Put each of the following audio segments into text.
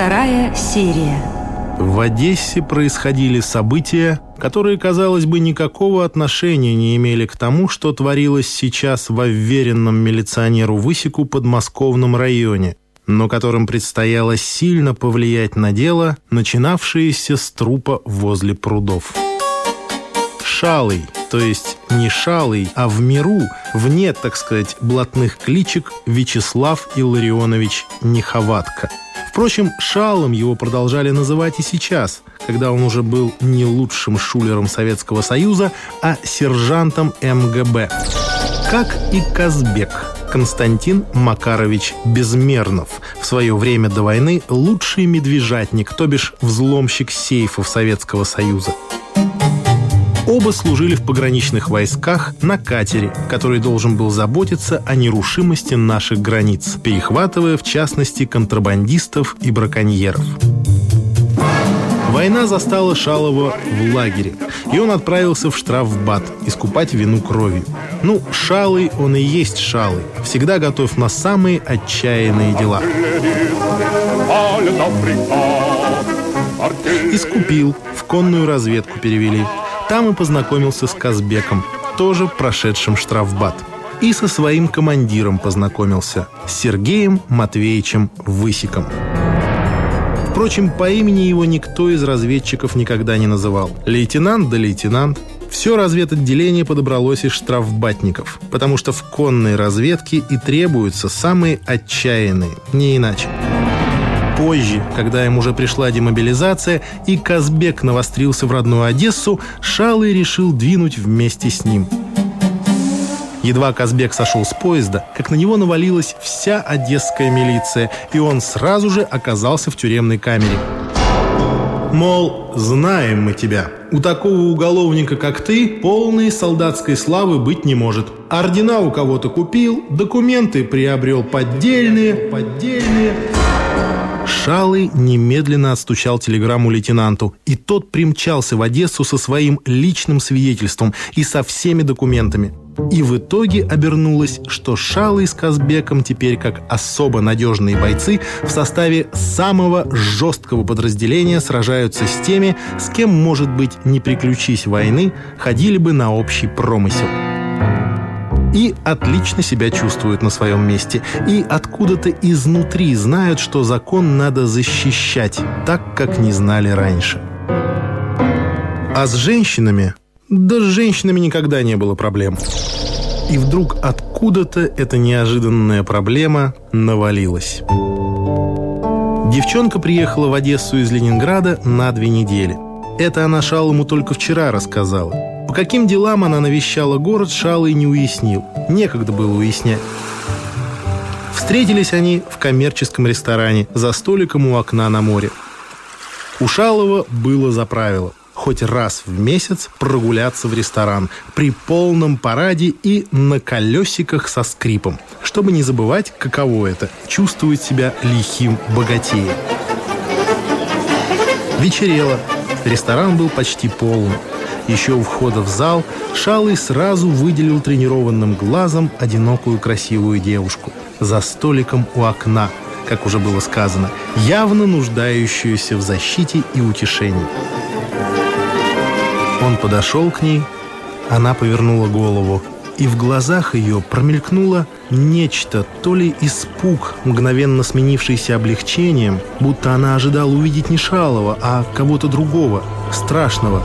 Вторая серия. В Одессе происходили события, которые, казалось бы, никакого отношения не имели к тому, что творилось сейчас в уверенном милиционеру Высеку подмосковном районе, но которым предстояло сильно повлиять на дело, начинавшееся с трупа возле прудов. Шалый, то есть не Шалый, а в миру, вне, так сказать, блатных кличек Вячеслав Илларионович Неховатко. Впрочем, Шалом его продолжали называть и сейчас, когда он уже был не лучшим шулером Советского Союза, а сержантом МГБ. Как и Казбек – Константин Макарович Безмернов, в свое время до войны лучший медвежатник, то бишь взломщик сейфов Советского Союза. Оба служили в пограничных войсках на катере, который должен был заботиться о нерушимости наших границ, перехватывая, в частности, контрабандистов и браконьеров. Война застала Шалова в лагере, и он отправился в штрафбат искупать вину кровью. Ну, Шалый он и есть Шалый, всегда готов на самые отчаянные дела. Искупил, в конную разведку перевели. Там и познакомился с Казбеком, тоже прошедшим штрафбат. И со своим командиром познакомился, Сергеем Матвеевичем Высиком. Впрочем, по имени его никто из разведчиков никогда не называл. Лейтенант да лейтенант. Все разведотделение подобралось из штрафбатников, потому что в конной разведке и требуются самые отчаянные, не иначе. Позже, когда им уже пришла демобилизация и Казбек навострился в родную Одессу, Шалый решил двинуть вместе с ним. Едва Казбек сошел с поезда, как на него навалилась вся одесская милиция, и он сразу же оказался в тюремной камере. Мол, знаем мы тебя. У такого уголовника, как ты, полной солдатской славы быть не может. Ордена у кого-то купил, документы приобрел поддельные, поддельные. Шалый немедленно отстучал телеграмму лейтенанту, и тот примчался в Одессу со своим личным свидетельством и со всеми документами. И в итоге обернулось, что Шалый с Казбеком теперь как особо надежные бойцы в составе самого жесткого подразделения сражаются с теми, с кем, может быть, не приключись войны, ходили бы на общий промысел и отлично себя чувствуют на своем месте. И откуда-то изнутри знают, что закон надо защищать, так, как не знали раньше. А с женщинами? Да с женщинами никогда не было проблем. И вдруг откуда-то эта неожиданная проблема навалилась. Девчонка приехала в Одессу из Ленинграда на две недели. Это она Шалому только вчера рассказала. По каким делам она навещала город, Шалый не уяснил. Некогда было уяснять. Встретились они в коммерческом ресторане за столиком у окна на море. У Шалова было за правило хоть раз в месяц прогуляться в ресторан при полном параде и на колесиках со скрипом, чтобы не забывать, каково это – чувствовать себя лихим богатеем. Вечерело. Ресторан был почти полный. Еще у входа в зал Шалый сразу выделил тренированным глазом одинокую красивую девушку за столиком у окна, как уже было сказано, явно нуждающуюся в защите и утешении. Он подошел к ней, она повернула голову, и в глазах ее промелькнуло нечто, то ли испуг, мгновенно сменившийся облегчением, будто она ожидала увидеть не Шалова, а кого-то другого, страшного,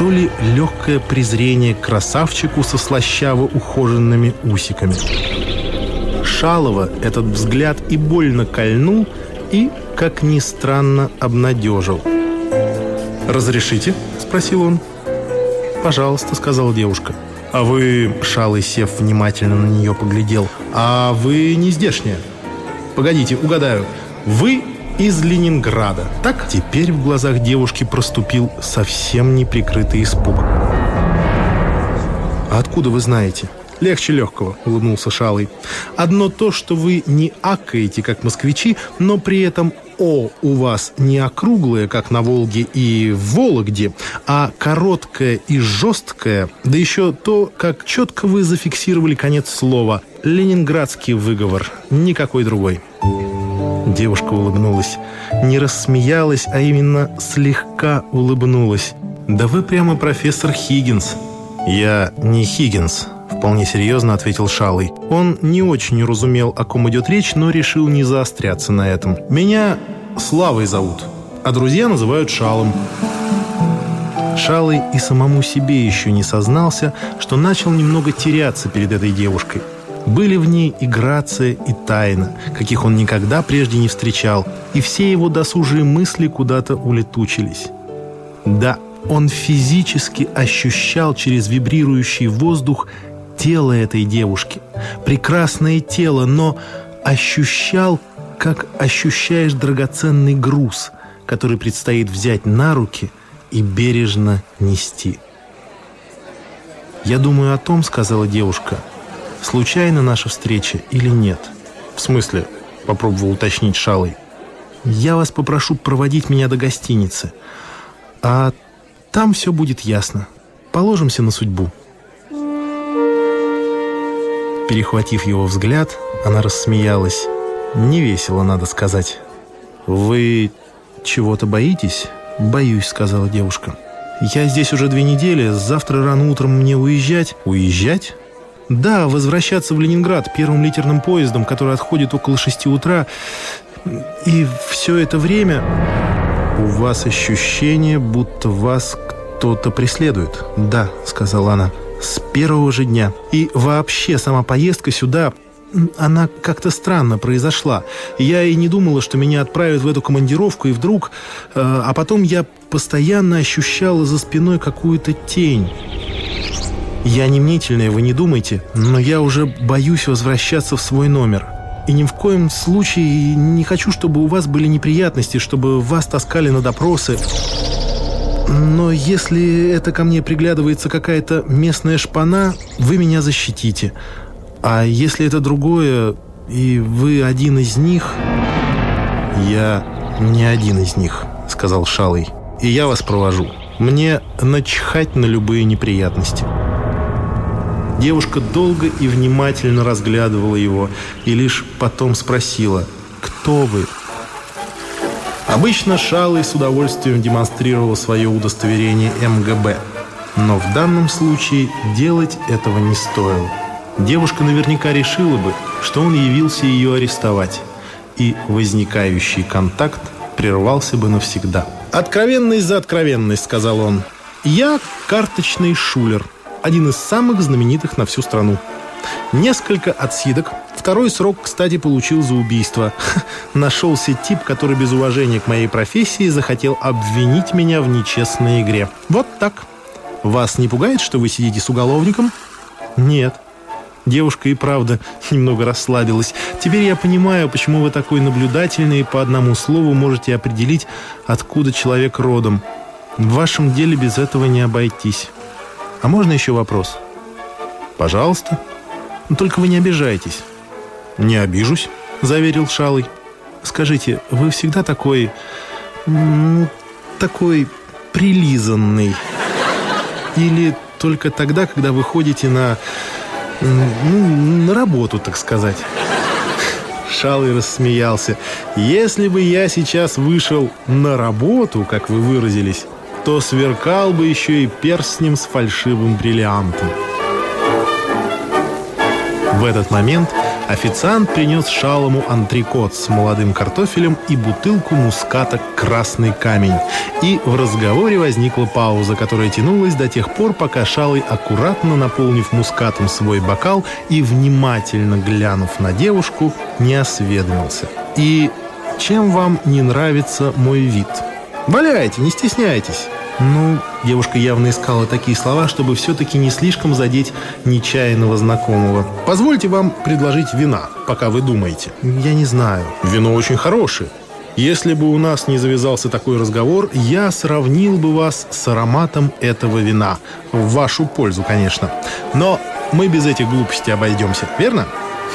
то ли легкое презрение красавчику со слащаво ухоженными усиками. Шалова этот взгляд и больно кольнул, и, как ни странно, обнадежил. «Разрешите?» – спросил он. «Пожалуйста», – сказала девушка. «А вы...» – Шалый, сев внимательно на нее, поглядел. «А вы не здешняя?» «Погодите, угадаю. Вы из Ленинграда. Так? Теперь в глазах девушки проступил совсем неприкрытый испуг. «А откуда вы знаете?» «Легче легкого», — улыбнулся Шалый. «Одно то, что вы не акаете, как москвичи, но при этом «о» у вас не округлое, как на Волге и в Вологде, а короткое и жесткое, да еще то, как четко вы зафиксировали конец слова. Ленинградский выговор, никакой другой». Девушка улыбнулась. Не рассмеялась, а именно слегка улыбнулась. «Да вы прямо профессор Хиггинс». «Я не Хиггинс», — вполне серьезно ответил Шалый. Он не очень уразумел, о ком идет речь, но решил не заостряться на этом. «Меня Славой зовут, а друзья называют Шалом». Шалый и самому себе еще не сознался, что начал немного теряться перед этой девушкой. Были в ней и грация, и тайна, каких он никогда прежде не встречал, и все его досужие мысли куда-то улетучились. Да, он физически ощущал через вибрирующий воздух тело этой девушки. Прекрасное тело, но ощущал, как ощущаешь драгоценный груз, который предстоит взять на руки и бережно нести. «Я думаю о том, — сказала девушка, — случайно наша встреча или нет?» «В смысле?» — попробовал уточнить Шалый. «Я вас попрошу проводить меня до гостиницы, а там все будет ясно. Положимся на судьбу». Перехватив его взгляд, она рассмеялась. Невесело, надо сказать. «Вы чего-то боитесь?» «Боюсь», — сказала девушка. «Я здесь уже две недели, завтра рано утром мне уезжать». «Уезжать?» Да, возвращаться в Ленинград первым литерным поездом, который отходит около шести утра. И все это время у вас ощущение, будто вас кто-то преследует. Да, сказала она, с первого же дня. И вообще сама поездка сюда она как-то странно произошла. Я и не думала, что меня отправят в эту командировку, и вдруг... Э, а потом я постоянно ощущала за спиной какую-то тень. Я не мнительная, вы не думайте, но я уже боюсь возвращаться в свой номер. И ни в коем случае не хочу, чтобы у вас были неприятности, чтобы вас таскали на допросы. Но если это ко мне приглядывается какая-то местная шпана, вы меня защитите. А если это другое, и вы один из них... Я не один из них, сказал Шалый. И я вас провожу. Мне начхать на любые неприятности. Девушка долго и внимательно разглядывала его и лишь потом спросила «Кто вы?». Обычно Шалый с удовольствием демонстрировал свое удостоверение МГБ, но в данном случае делать этого не стоило. Девушка наверняка решила бы, что он явился ее арестовать, и возникающий контакт прервался бы навсегда. «Откровенность за откровенность», — сказал он. «Я карточный шулер» один из самых знаменитых на всю страну. Несколько отсидок. Второй срок, кстати, получил за убийство. Нашелся тип, который без уважения к моей профессии захотел обвинить меня в нечестной игре. Вот так. Вас не пугает, что вы сидите с уголовником? Нет. Девушка и правда немного расслабилась. Теперь я понимаю, почему вы такой наблюдательный и по одному слову можете определить, откуда человек родом. В вашем деле без этого не обойтись. А можно еще вопрос? Пожалуйста. Но только вы не обижайтесь. Не обижусь, заверил Шалый. Скажите, вы всегда такой... Ну, такой прилизанный? Или только тогда, когда вы ходите на... Ну, на работу, так сказать? Шалый рассмеялся. «Если бы я сейчас вышел на работу, как вы выразились, то сверкал бы еще и перстнем с фальшивым бриллиантом. В этот момент официант принес шалому антрикот с молодым картофелем и бутылку муската «Красный камень». И в разговоре возникла пауза, которая тянулась до тех пор, пока шалый, аккуратно наполнив мускатом свой бокал и внимательно глянув на девушку, не осведомился. «И чем вам не нравится мой вид?» Валяйте, не стесняйтесь. Ну, девушка явно искала такие слова, чтобы все-таки не слишком задеть нечаянного знакомого. Позвольте вам предложить вина, пока вы думаете. Я не знаю. Вино очень хорошее. Если бы у нас не завязался такой разговор, я сравнил бы вас с ароматом этого вина. В вашу пользу, конечно. Но мы без этих глупостей обойдемся, верно?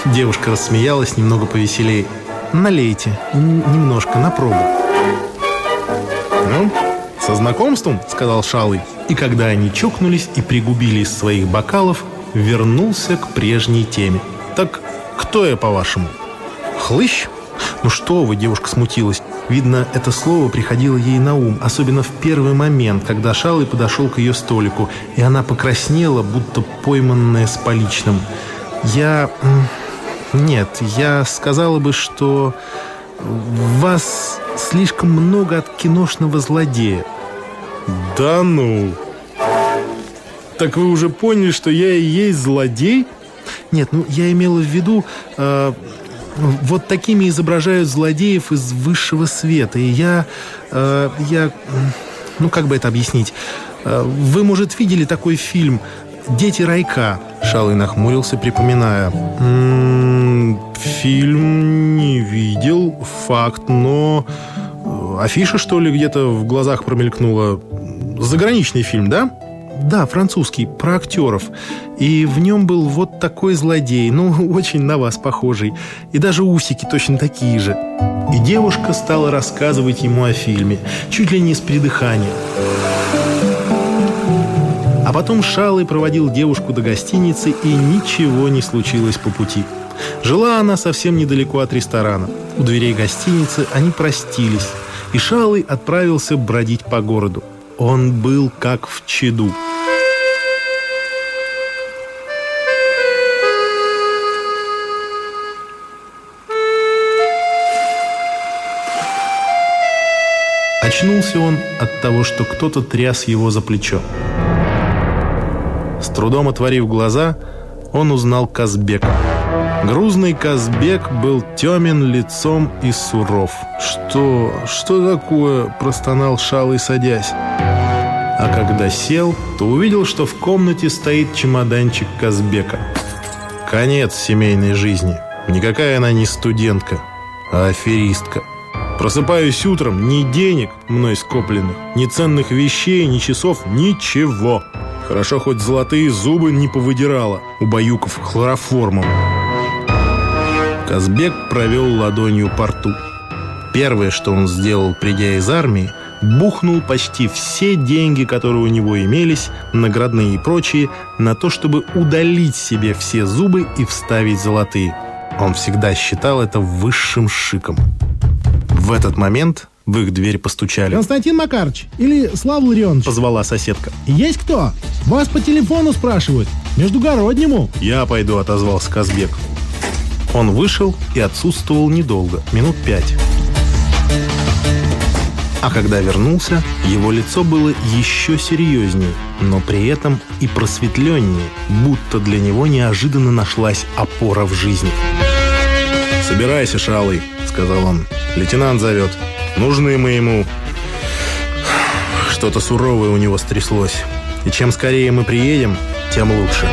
Девушка рассмеялась немного повеселее. Налейте. Немножко, на пробу. «Ну, со знакомством?» — сказал Шалый. И когда они чокнулись и пригубили из своих бокалов, вернулся к прежней теме. «Так кто я, по-вашему? Хлыщ? «Ну что вы?» – девушка смутилась. Видно, это слово приходило ей на ум, особенно в первый момент, когда Шалый подошел к ее столику, и она покраснела, будто пойманная с поличным. «Я... нет, я сказала бы, что вас слишком много от киношного злодея». «Да ну!» «Так вы уже поняли, что я и есть злодей?» «Нет, ну я имела в виду... Э, вот такими изображают злодеев из высшего света. И я... Э, я... Ну, как бы это объяснить? Э, вы, может, видели такой фильм «Дети райка»?» Шалый нахмурился, припоминая. «М -м, «Фильм не видел, факт, но...» э, «Афиша, что ли, где-то в глазах промелькнула?» «Заграничный фильм, да?» Да, французский, про актеров. И в нем был вот такой злодей, ну, очень на вас похожий. И даже усики точно такие же. И девушка стала рассказывать ему о фильме, чуть ли не с придыханием. Потом Шалый проводил девушку до гостиницы, и ничего не случилось по пути. Жила она совсем недалеко от ресторана. У дверей гостиницы они простились, и Шалый отправился бродить по городу. Он был как в чаду. Очнулся он от того, что кто-то тряс его за плечо. Трудом отворив глаза, он узнал Казбека. Грузный Казбек был темен лицом и суров. «Что? Что такое?» – простонал Шалый, садясь. А когда сел, то увидел, что в комнате стоит чемоданчик Казбека. Конец семейной жизни. Никакая она не студентка, а аферистка. Просыпаюсь утром, ни денег мной скопленных, ни ценных вещей, ни часов, ничего. Хорошо, хоть золотые зубы не повыдирала, убаюков хлороформом. Казбек провел ладонью по рту. Первое, что он сделал, придя из армии, бухнул почти все деньги, которые у него имелись, наградные и прочие, на то, чтобы удалить себе все зубы и вставить золотые. Он всегда считал это высшим шиком. В этот момент в их дверь постучали. Константин Макарович или Слава Ларионович? Позвала соседка. Есть кто? Вас по телефону спрашивают. Междугороднему. Я пойду, отозвался Казбек. Он вышел и отсутствовал недолго, минут пять. А когда вернулся, его лицо было еще серьезнее, но при этом и просветленнее, будто для него неожиданно нашлась опора в жизни. «Собирайся, Шалый», — сказал он. «Лейтенант зовет. Нужны мы ему...» Что-то суровое у него стряслось. И чем скорее мы приедем, тем лучше.